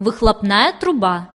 выхлопная труба.